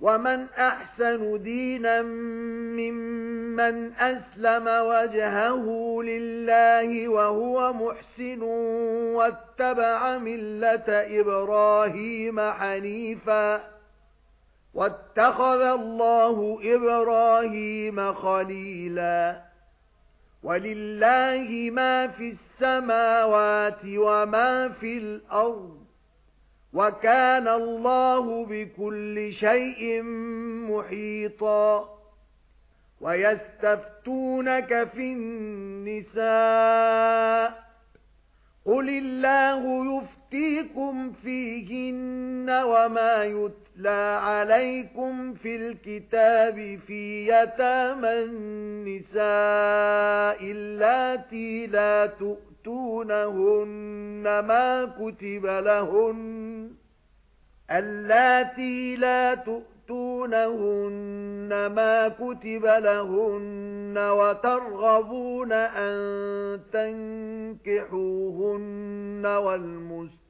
وَمَنْ أَحْسَنُ دِينًا مِّمَّنْ أَسْلَمَ وَجْهَهُ لِلَّهِ وَهُوَ مُحْسِنٌ وَاتَّبَعَ مِلَّةَ إِبْرَاهِيمَ حَنِيفًا وَاتَّخَذَ اللَّهُ إِبْرَاهِيمَ خَلِيلًا وَلِلَّهِ مَا فِي السَّمَاوَاتِ وَمَا فِي الْأَرْضِ وَكَانَ اللَّهُ بِكُلِّ شَيْءٍ مُحِيطًا. وَيَسْتَفْتُونَكَ فِي النِّسَاءِ. قُلِ اللَّهُ يُفْتِيكُمْ فِيهِنَّ وَمَا يُتْلَى عَلَيْكُمْ فِي الْكِتَابِ فِي يَتَامَى النِّسَاءِ اللَّاتِي لَا تُؤْتُونَ تُؤْتُونَهُنَّ مَا كُتِبَ لَهُنَّ اللَّاتِي لَا تُؤْتُونَهُنَّ مَا كُتِبَ لَهُنَّ وَتَرْغَبُونَ أَن تَنكِحُوهُنَّ